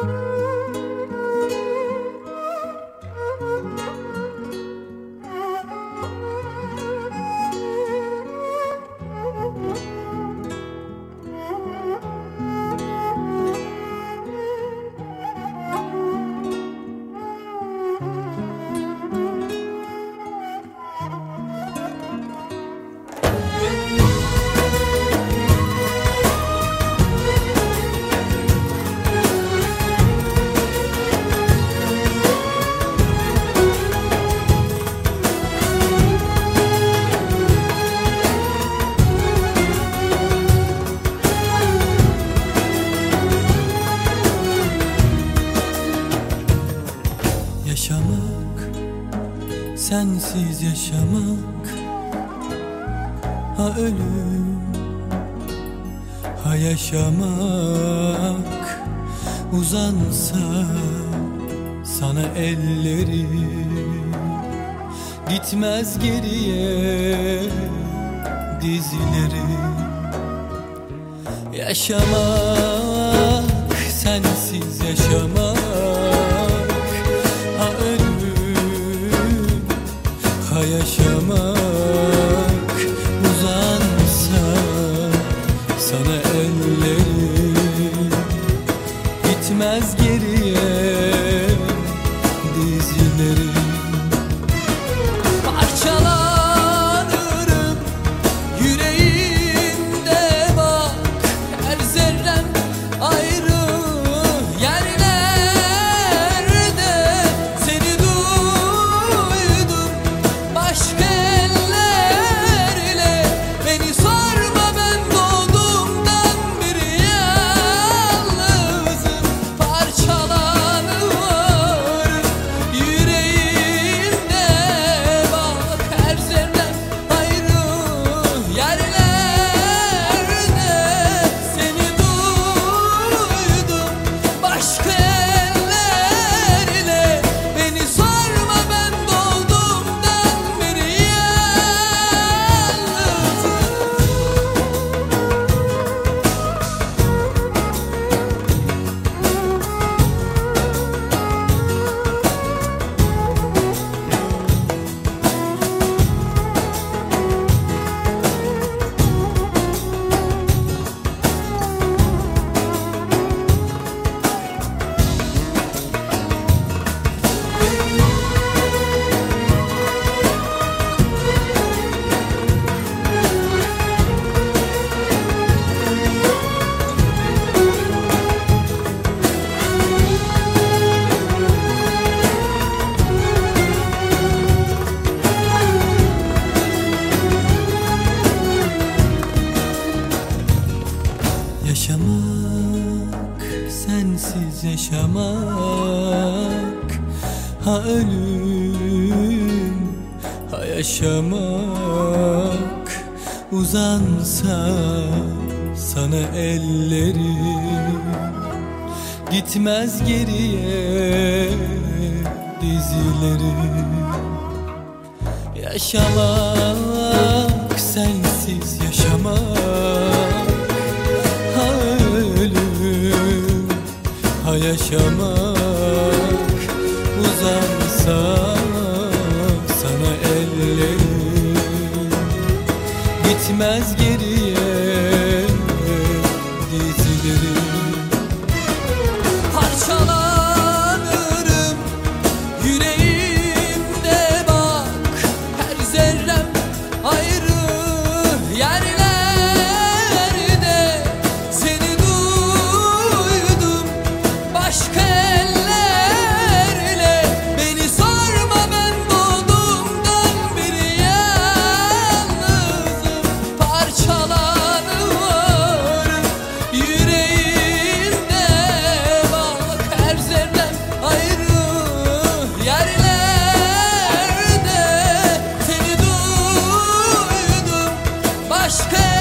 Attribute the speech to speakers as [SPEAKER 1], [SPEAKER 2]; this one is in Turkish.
[SPEAKER 1] Yaşamak Sensiz yaşamak. Ha ölüm Ha yaşamak. Uzansa Sana elleri Gitmez geriye Dizleri Yaşamak Sana Yaşamak sensiz yaşamak. Ha ölüm ha yaşamak. Uzansa sana ellerim. Gitmez geriye dizlerim Yaşamak sensiz yaşamak yaşamak Uzansa sana ellerim. Gitmez geri aşkı.